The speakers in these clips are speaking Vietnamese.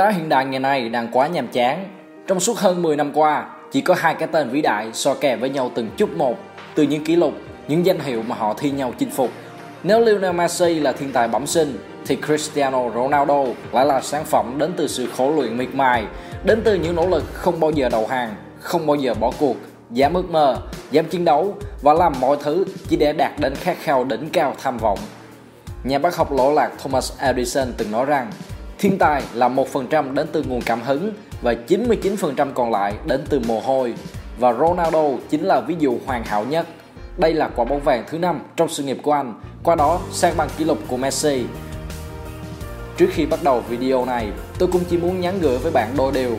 Đá hiện đại ngày nay đang quá nhàm chán. Trong suốt hơn 10 năm qua, chỉ có hai cái tên vĩ đại so kè với nhau từng chút một, từ những kỷ lục, những danh hiệu mà họ thi nhau chinh phục. Nếu Lionel Messi là thiên tài bẩm sinh, thì Cristiano Ronaldo lại là sản phẩm đến từ sự khổ luyện miệt mài, đến từ những nỗ lực không bao giờ đầu hàng, không bao giờ bỏ cuộc, dám ước mơ, dám chiến đấu và làm mọi thứ chỉ để đạt đến khát khao đỉnh cao tham vọng. Nhà bác học lỗ lạc Thomas Edison từng nói rằng Thiên tài là 1% đến từ nguồn cảm hứng và 99% còn lại đến từ mồ hôi. Và Ronaldo chính là ví dụ hoàn hảo nhất. Đây là quả bóng vàng thứ năm trong sự nghiệp của anh, qua đó sang bằng kỷ lục của Messi. Trước khi bắt đầu video này, tôi cũng chỉ muốn nhắn gửi với bạn đôi điều.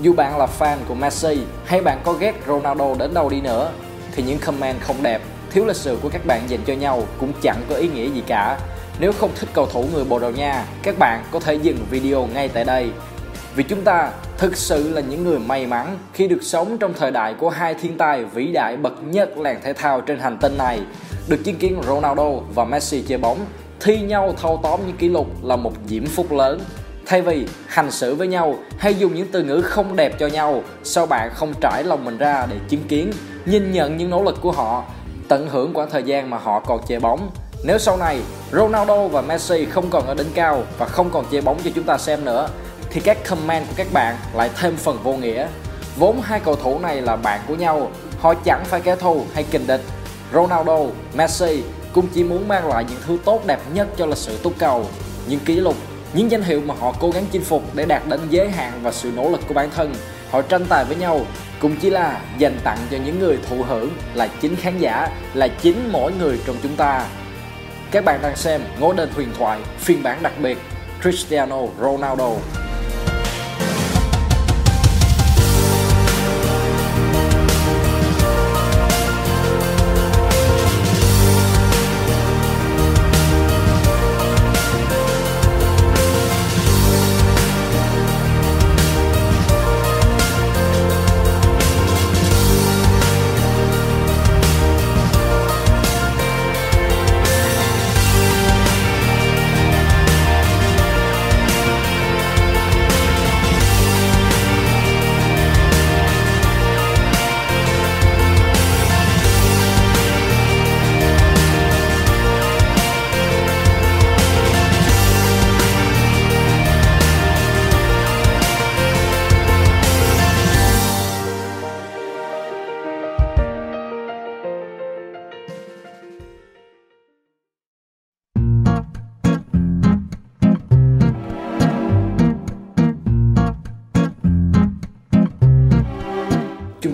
Dù bạn là fan của Messi hay bạn có ghét Ronaldo đến đâu đi nữa, thì những comment không đẹp, thiếu lịch sự của các bạn dành cho nhau cũng chẳng có ý nghĩa gì cả nếu không thích cầu thủ người Bồ Đào Nha, các bạn có thể dừng video ngay tại đây. Vì chúng ta thực sự là những người may mắn khi được sống trong thời đại của hai thiên tài vĩ đại bậc nhất làng thể thao trên hành tinh này. Được chứng kiến Ronaldo và Messi chơi bóng, thi nhau thâu tóm những kỷ lục là một diễm phúc lớn. Thay vì hành xử với nhau hay dùng những từ ngữ không đẹp cho nhau, sao bạn không trải lòng mình ra để chứng kiến, nhìn nhận những nỗ lực của họ, tận hưởng khoảng thời gian mà họ còn chơi bóng nếu sau này Ronaldo và Messi không còn ở đỉnh cao và không còn chơi bóng cho chúng ta xem nữa thì các comment của các bạn lại thêm phần vô nghĩa. Vốn hai cầu thủ này là bạn của nhau, họ chẳng phải kẻ thù hay kình địch. Ronaldo, Messi cũng chỉ muốn mang lại những thứ tốt đẹp nhất cho lịch sử túc cầu, những kỷ lục, những danh hiệu mà họ cố gắng chinh phục để đạt đến giới hạn và sự nỗ lực của bản thân. Họ tranh tài với nhau cũng chỉ là dành tặng cho những người thụ hưởng là chính khán giả, là chính mỗi người trong chúng ta. Các bạn đang xem Ngôi đền huyền thoại phiên bản đặc biệt Cristiano Ronaldo.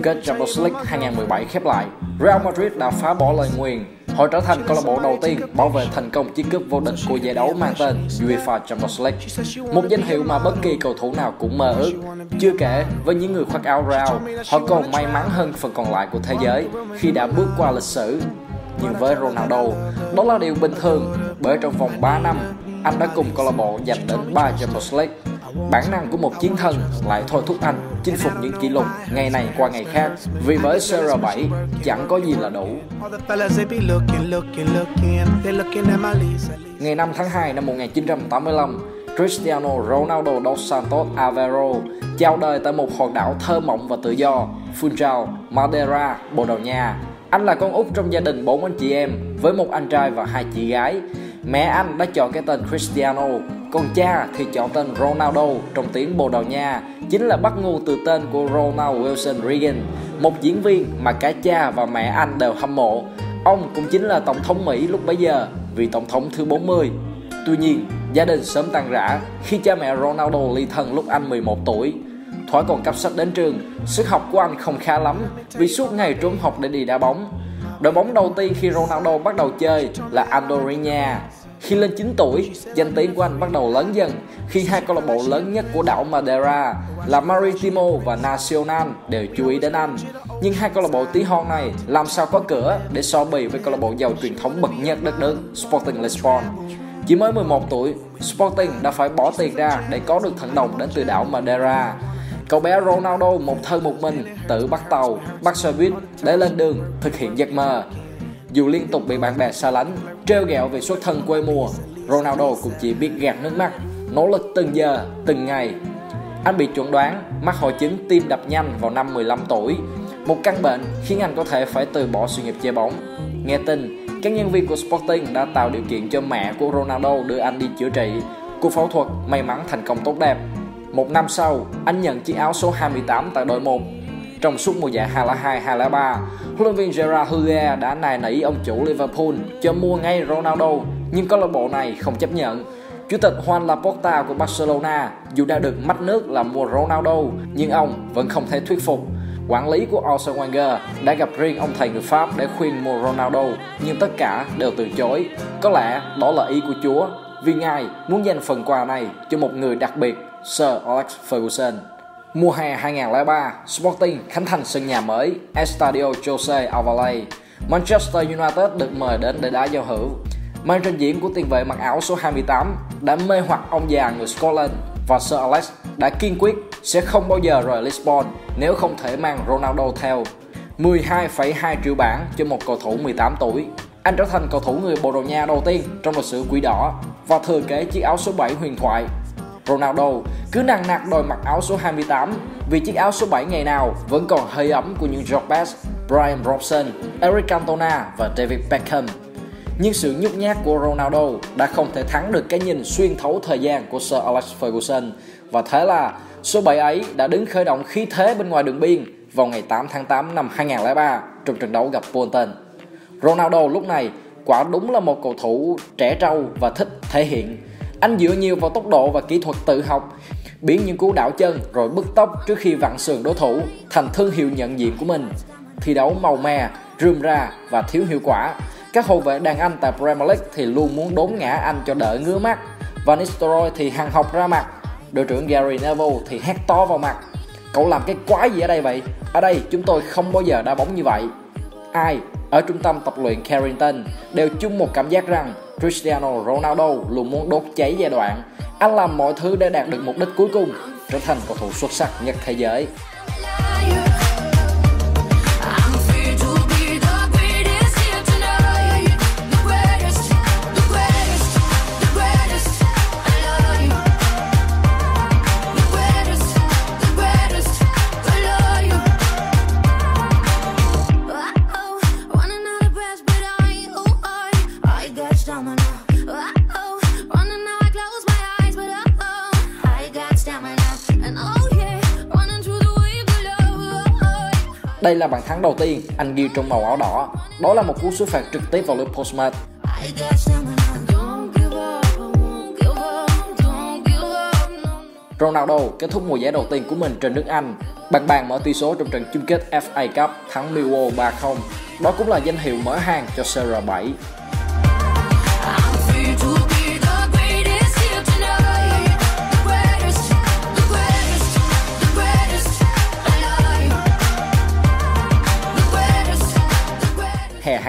Kết Champions League 2017 khép lại, Real Madrid đã phá bỏ lời nguyền. Họ trở thành câu lạc bộ đầu tiên bảo vệ thành công chiếc cúp vô địch của giải đấu mang tên UEFA Champions League. Một danh hiệu mà bất kỳ cầu thủ nào cũng mơ ước. Chưa kể, với những người khoác áo Real, họ còn may mắn hơn phần còn lại của thế giới khi đã bước qua lịch sử. Nhưng với Ronaldo, đó là điều bình thường bởi trong vòng 3 năm, anh đã cùng câu lạc bộ giành đến 3 Champions League Bản năng của một chiến thần lại thôi thúc anh chinh phục những kỷ lục ngày này qua ngày khác. Vì với CR7 chẳng có gì là đủ. Ngày 5 tháng 2 năm 1985, Cristiano Ronaldo dos Santos Aveiro chào đời tại một hòn đảo thơ mộng và tự do, Funchal, Madeira, Bồ Đào Nha. Anh là con út trong gia đình bốn anh chị em với một anh trai và hai chị gái. Mẹ anh đã chọn cái tên Cristiano còn cha thì chọn tên Ronaldo trong tiếng Bồ Đào Nha chính là bắt nguồn từ tên của Ronald Wilson Reagan, một diễn viên mà cả cha và mẹ anh đều hâm mộ. Ông cũng chính là tổng thống Mỹ lúc bấy giờ, vị tổng thống thứ 40. Tuy nhiên, gia đình sớm tan rã khi cha mẹ Ronaldo ly thân lúc anh 11 tuổi. Thoại còn cấp sách đến trường, sức học của anh không khá lắm vì suốt ngày trốn học để đi đá bóng. Đội bóng đầu tiên khi Ronaldo bắt đầu chơi là Andorinha khi lên 9 tuổi, danh tiếng của anh bắt đầu lớn dần khi hai câu lạc bộ lớn nhất của đảo Madeira là Maritimo và Nacional đều chú ý đến anh. Nhưng hai câu lạc bộ tí hon này làm sao có cửa để so bì với câu lạc bộ giàu truyền thống bậc nhất đất nước Sporting Lisbon. Chỉ mới 11 tuổi, Sporting đã phải bỏ tiền ra để có được thần đồng đến từ đảo Madeira. Cậu bé Ronaldo một thân một mình tự bắt tàu, bắt xe buýt để lên đường thực hiện giấc mơ. Dù liên tục bị bạn bè xa lánh, trêu ghẹo về xuất thân quê mùa, Ronaldo cũng chỉ biết gạt nước mắt, nỗ lực từng giờ, từng ngày. Anh bị chuẩn đoán mắc hội chứng tim đập nhanh vào năm 15 tuổi, một căn bệnh khiến anh có thể phải từ bỏ sự nghiệp chơi bóng. Nghe tin, các nhân viên của Sporting đã tạo điều kiện cho mẹ của Ronaldo đưa anh đi chữa trị. Cuộc phẫu thuật may mắn thành công tốt đẹp. Một năm sau, anh nhận chiếc áo số 28 tại đội 1. Trong suốt mùa giải 2002-2003, huấn luyện viên Gerard Houllier đã nài nỉ ông chủ Liverpool cho mua ngay Ronaldo, nhưng câu lạc bộ này không chấp nhận. Chủ tịch Juan Laporta của Barcelona dù đã được mắt nước là mua Ronaldo, nhưng ông vẫn không thể thuyết phục. Quản lý của Arsene Wenger đã gặp riêng ông thầy người Pháp để khuyên mua Ronaldo, nhưng tất cả đều từ chối. Có lẽ đó là ý của Chúa, vì Ngài muốn dành phần quà này cho một người đặc biệt, Sir Alex Ferguson. Mùa hè 2003, Sporting khánh thành sân nhà mới Estadio Jose Alvalade. Manchester United được mời đến để đá giao hữu. Màn trình diễn của tiền vệ mặc áo số 28 đã mê hoặc ông già người Scotland và Sir Alex đã kiên quyết sẽ không bao giờ rời Lisbon nếu không thể mang Ronaldo theo. 12,2 triệu bảng cho một cầu thủ 18 tuổi. Anh trở thành cầu thủ người Bồ Đào Nha đầu tiên trong lịch sử quỷ đỏ và thừa kế chiếc áo số 7 huyền thoại. Ronaldo cứ nặng nặc đòi mặc áo số 28 vì chiếc áo số 7 ngày nào vẫn còn hơi ấm của những George Best, Brian Robson, Eric Cantona và David Beckham. Nhưng sự nhút nhát của Ronaldo đã không thể thắng được cái nhìn xuyên thấu thời gian của Sir Alex Ferguson và thế là số 7 ấy đã đứng khởi động khí thế bên ngoài đường biên vào ngày 8 tháng 8 năm 2003 trong trận đấu gặp Bolton. Ronaldo lúc này quả đúng là một cầu thủ trẻ trâu và thích thể hiện. Anh dựa nhiều vào tốc độ và kỹ thuật tự học, biến những cú đảo chân rồi bứt tốc trước khi vặn sườn đối thủ thành thương hiệu nhận diện của mình. Thi đấu màu mè, rườm ra và thiếu hiệu quả. Các hậu vệ đàn Anh tại Premier League thì luôn muốn đốn ngã anh cho đỡ ngứa mắt. Van Nistelrooy thì hằng học ra mặt. Đội trưởng Gary Neville thì hét to vào mặt. Cậu làm cái quái gì ở đây vậy? Ở đây chúng tôi không bao giờ đá bóng như vậy. Ai ở trung tâm tập luyện Carrington đều chung một cảm giác rằng Cristiano Ronaldo luôn muốn đốt cháy giai đoạn. Anh làm mọi thứ để đạt được mục đích cuối cùng, trở thành cầu thủ xuất sắc nhất thế giới. Là bàn thắng đầu tiên anh ghi trong màu áo đỏ. Đó là một cú xuất phạt trực tiếp vào lưới postmat. Ronaldo kết thúc mùa giải đầu tiên của mình trên nước Anh bằng bàn mở tỷ số trong trận chung kết FA Cup thắng Millwall 3-0. Đó cũng là danh hiệu mở hàng cho CR7.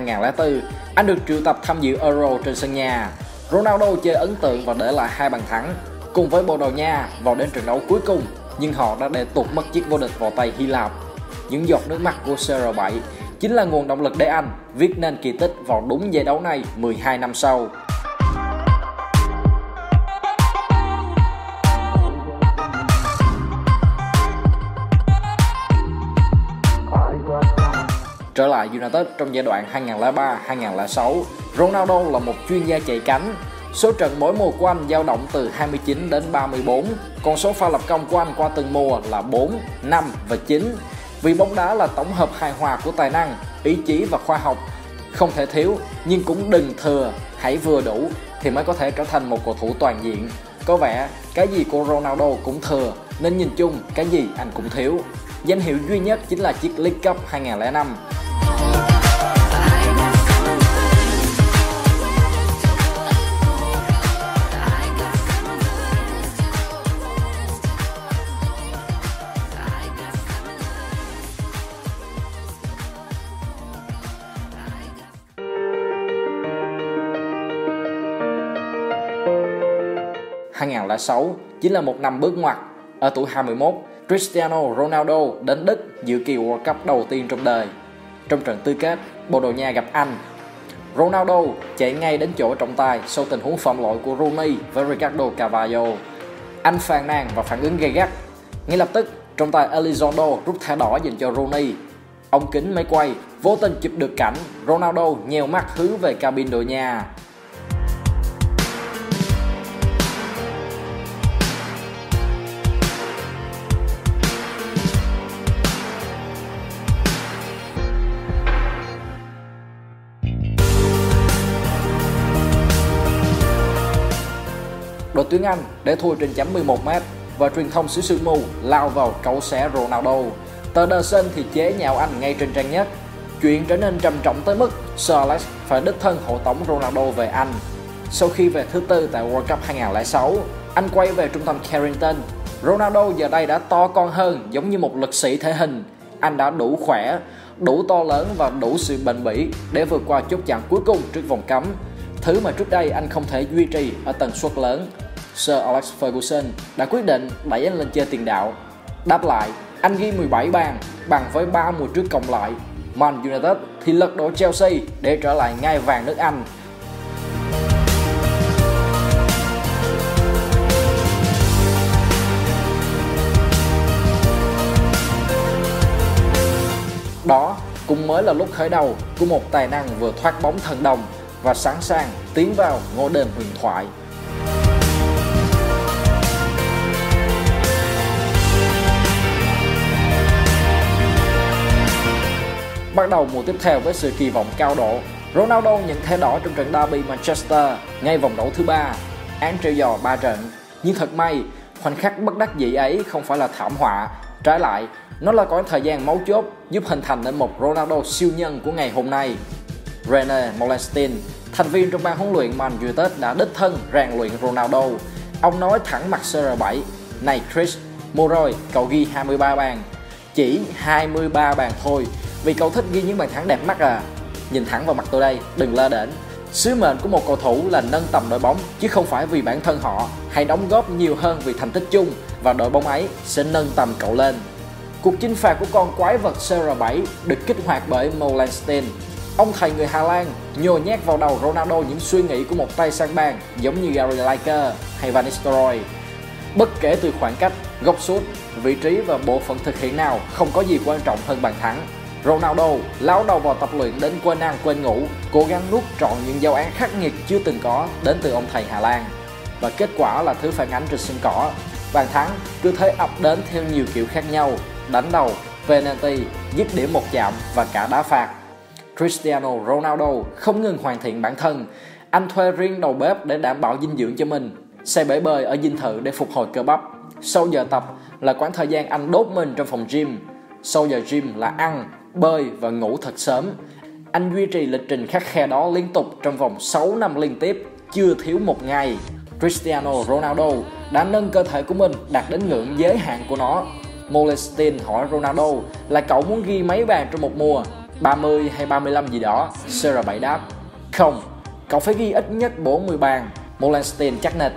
2004, anh được triệu tập tham dự Euro trên sân nhà. Ronaldo chơi ấn tượng và để lại hai bàn thắng. Cùng với Bồ Đào Nha vào đến trận đấu cuối cùng, nhưng họ đã để tụt mất chiếc vô địch vào tay Hy Lạp. Những giọt nước mắt của CR7 chính là nguồn động lực để anh viết nên kỳ tích vào đúng giải đấu này 12 năm sau. Trở lại United trong giai đoạn 2003-2006, Ronaldo là một chuyên gia chạy cánh. Số trận mỗi mùa của anh dao động từ 29 đến 34, còn số pha lập công của anh qua từng mùa là 4, 5 và 9. Vì bóng đá là tổng hợp hài hòa của tài năng, ý chí và khoa học. Không thể thiếu, nhưng cũng đừng thừa, hãy vừa đủ thì mới có thể trở thành một cầu thủ toàn diện. Có vẻ cái gì của Ronaldo cũng thừa, nên nhìn chung cái gì anh cũng thiếu. Danh hiệu duy nhất chính là chiếc League Cup 2005 xấu chính là một năm bước ngoặt. Ở tuổi 21, Cristiano Ronaldo đến Đức dự kỳ World Cup đầu tiên trong đời. Trong trận tứ kết, Bồ Đào Nha gặp Anh. Ronaldo chạy ngay đến chỗ trọng tài sau tình huống phạm lỗi của Rooney với Ricardo Cavallo. Anh phàn nàn và phản ứng gay gắt. Ngay lập tức, trọng tài Elizondo rút thẻ đỏ dành cho Rooney. Ông kính máy quay vô tình chụp được cảnh Ronaldo nhèo mắt hướng về cabin đội nhà. Đội tuyển Anh để thua trên chấm 11m và truyền thông xứ sương mù lao vào cấu xé Ronaldo. Tờ The Sun thì chế nhạo anh ngay trên trang nhất. Chuyện trở nên trầm trọng tới mức Sir Alex phải đích thân hộ tống Ronaldo về Anh. Sau khi về thứ tư tại World Cup 2006, anh quay về trung tâm Carrington. Ronaldo giờ đây đã to con hơn giống như một lực sĩ thể hình. Anh đã đủ khỏe, đủ to lớn và đủ sự bền bỉ để vượt qua chốt chặn cuối cùng trước vòng cấm. Thứ mà trước đây anh không thể duy trì ở tần suất lớn. Sir Alex Ferguson đã quyết định đẩy anh lên chơi tiền đạo. Đáp lại, anh ghi 17 bàn bằng với 3 mùa trước cộng lại. Man United thì lật đổ Chelsea để trở lại ngai vàng nước Anh. Đó cũng mới là lúc khởi đầu của một tài năng vừa thoát bóng thần đồng và sẵn sàng tiến vào ngôi đền huyền thoại Bắt đầu mùa tiếp theo với sự kỳ vọng cao độ, Ronaldo nhận thẻ đỏ trong trận derby Manchester ngay vòng đấu thứ ba, án treo giò 3 trận. Nhưng thật may, khoảnh khắc bất đắc dĩ ấy không phải là thảm họa, trái lại, nó là khoảng thời gian máu chốt giúp hình thành nên một Ronaldo siêu nhân của ngày hôm nay. Rene Molestin, thành viên trong ban huấn luyện Man United đã đích thân rèn luyện Ronaldo. Ông nói thẳng mặt CR7, này Chris, mua rồi, cậu ghi 23 bàn. Chỉ 23 bàn thôi, vì cậu thích ghi những bàn thắng đẹp mắt à. Nhìn thẳng vào mặt tôi đây, đừng lơ đễnh. Sứ mệnh của một cầu thủ là nâng tầm đội bóng chứ không phải vì bản thân họ, hay đóng góp nhiều hơn vì thành tích chung và đội bóng ấy sẽ nâng tầm cậu lên. Cuộc chinh phạt của con quái vật CR7 được kích hoạt bởi Molenstein. Ông thầy người Hà Lan nhồi nhét vào đầu Ronaldo những suy nghĩ của một tay sang bàn giống như Gary Lineker hay Van Nistelrooy. Bất kể từ khoảng cách, góc sút, vị trí và bộ phận thực hiện nào không có gì quan trọng hơn bàn thắng. Ronaldo lao đầu vào tập luyện đến quên ăn quên ngủ, cố gắng nuốt trọn những giáo án khắc nghiệt chưa từng có đến từ ông thầy Hà Lan. Và kết quả là thứ phản ánh trên sân cỏ. Bàn thắng cứ thế ập đến theo nhiều kiểu khác nhau, đánh đầu, penalty, dứt điểm một chạm và cả đá phạt. Cristiano Ronaldo không ngừng hoàn thiện bản thân. Anh thuê riêng đầu bếp để đảm bảo dinh dưỡng cho mình, xây bể bơi ở dinh thự để phục hồi cơ bắp. Sau giờ tập là khoảng thời gian anh đốt mình trong phòng gym. Sau giờ gym là ăn, bơi và ngủ thật sớm. Anh duy trì lịch trình khắc khe đó liên tục trong vòng 6 năm liên tiếp, chưa thiếu một ngày. Cristiano Ronaldo đã nâng cơ thể của mình đạt đến ngưỡng giới hạn của nó. Molestin hỏi Ronaldo là cậu muốn ghi mấy bàn trong một mùa, 30 hay 35 gì đó. CR7 đáp, không, cậu phải ghi ít nhất 40 bàn. Molestin chắc nịch.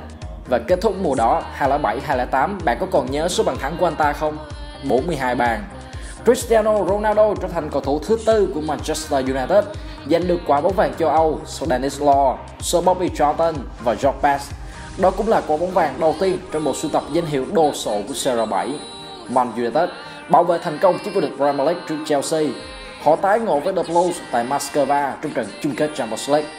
Và kết thúc mùa đó 2007-2008, bạn có còn nhớ số bàn thắng của anh ta không? 42 bàn. Cristiano Ronaldo trở thành cầu thủ thứ tư của Manchester United, giành được quả bóng vàng châu Âu sau Dennis Law, Sir Bobby Charlton và George Best. Đó cũng là quả bóng vàng đầu tiên trong bộ sưu tập danh hiệu đồ sộ của CR7. Man United bảo vệ thành công chiếc vô địch Premier League trước Chelsea. Họ tái ngộ với The Blues tại Moscow trong trận chung kết Champions League.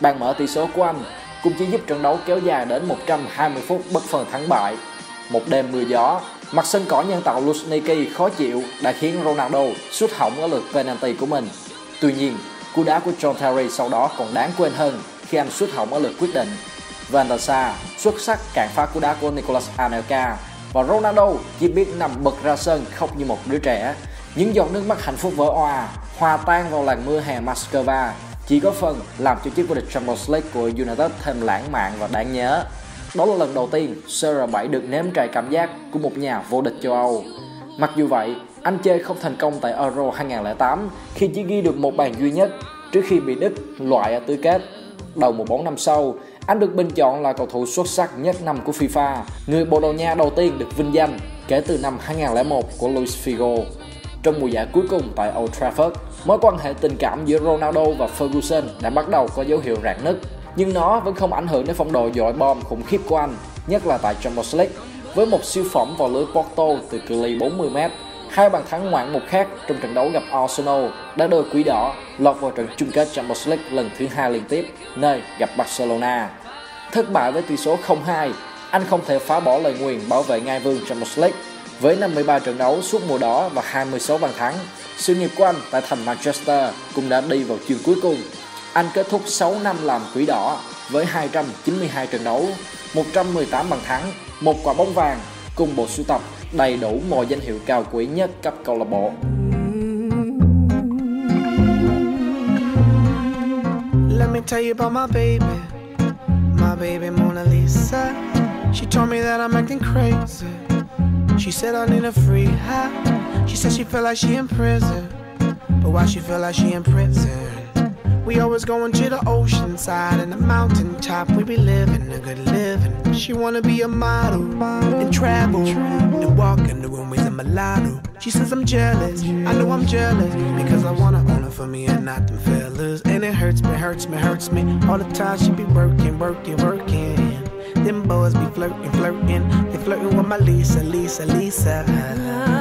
Bàn mở tỷ số của anh cũng chỉ giúp trận đấu kéo dài đến 120 phút bất phân thắng bại. Một đêm mưa gió, Mặt sân cỏ nhân tạo Luzhniki khó chịu đã khiến Ronaldo sút hỏng ở lượt penalty của mình. Tuy nhiên, cú đá của John Terry sau đó còn đáng quên hơn khi anh sút hỏng ở lượt quyết định. Van der Sar xuất sắc cản phá cú đá của Nicolas Anelka và Ronaldo chỉ biết nằm bật ra sân khóc như một đứa trẻ. Những giọt nước mắt hạnh phúc vỡ òa, hòa tan vào làn mưa hè Moscow chỉ có phần làm cho chiếc vô địch Champions League của United thêm lãng mạn và đáng nhớ. Đó là lần đầu tiên CR7 được nếm trải cảm giác của một nhà vô địch châu Âu. Mặc dù vậy, anh chơi không thành công tại Euro 2008 khi chỉ ghi được một bàn duy nhất trước khi bị Đức loại ở tứ kết. Đầu một bóng năm sau, anh được bình chọn là cầu thủ xuất sắc nhất năm của FIFA, người Bồ Đào Nha đầu tiên được vinh danh kể từ năm 2001 của Luis Figo. Trong mùa giải cuối cùng tại Old Trafford, mối quan hệ tình cảm giữa Ronaldo và Ferguson đã bắt đầu có dấu hiệu rạn nứt nhưng nó vẫn không ảnh hưởng đến phong độ dội bom khủng khiếp của anh. nhất là tại Champions League, với một siêu phẩm vào lưới Porto từ cự ly 40m. Hai bàn thắng ngoạn mục khác trong trận đấu gặp Arsenal đã đưa Quỷ Đỏ lọt vào trận chung kết Champions League lần thứ hai liên tiếp, nơi gặp Barcelona. Thất bại với tỷ số 0-2, anh không thể phá bỏ lời nguyền bảo vệ ngai vương Champions League. Với 53 trận đấu suốt mùa đó và 26 bàn thắng, sự nghiệp của anh tại thành Manchester cũng đã đi vào chương cuối cùng. Anh kết thúc 6 năm làm quỷ đỏ với 292 trận đấu, 118 bàn thắng, một quả bóng vàng cùng bộ sưu tập đầy đủ mọi danh hiệu cao quý nhất cấp câu lạc bộ. Let me tell you about my baby, my baby Mona Lisa. She told me that I'm acting crazy. She said I need a free high. She said she feel like she in prison. But why she feel like she in prison? We always going to the ocean side and the mountain top. We be living a good living. She wanna be a model and travel and walk in the room with a mulatto. She says I'm jealous. I know I'm jealous because I wanna own her for me and not them fellas. And it hurts me, hurts me, hurts me. All the time she be working, working, working. Them boys be flirting, flirting. They flirting with my Lisa, Lisa, Lisa.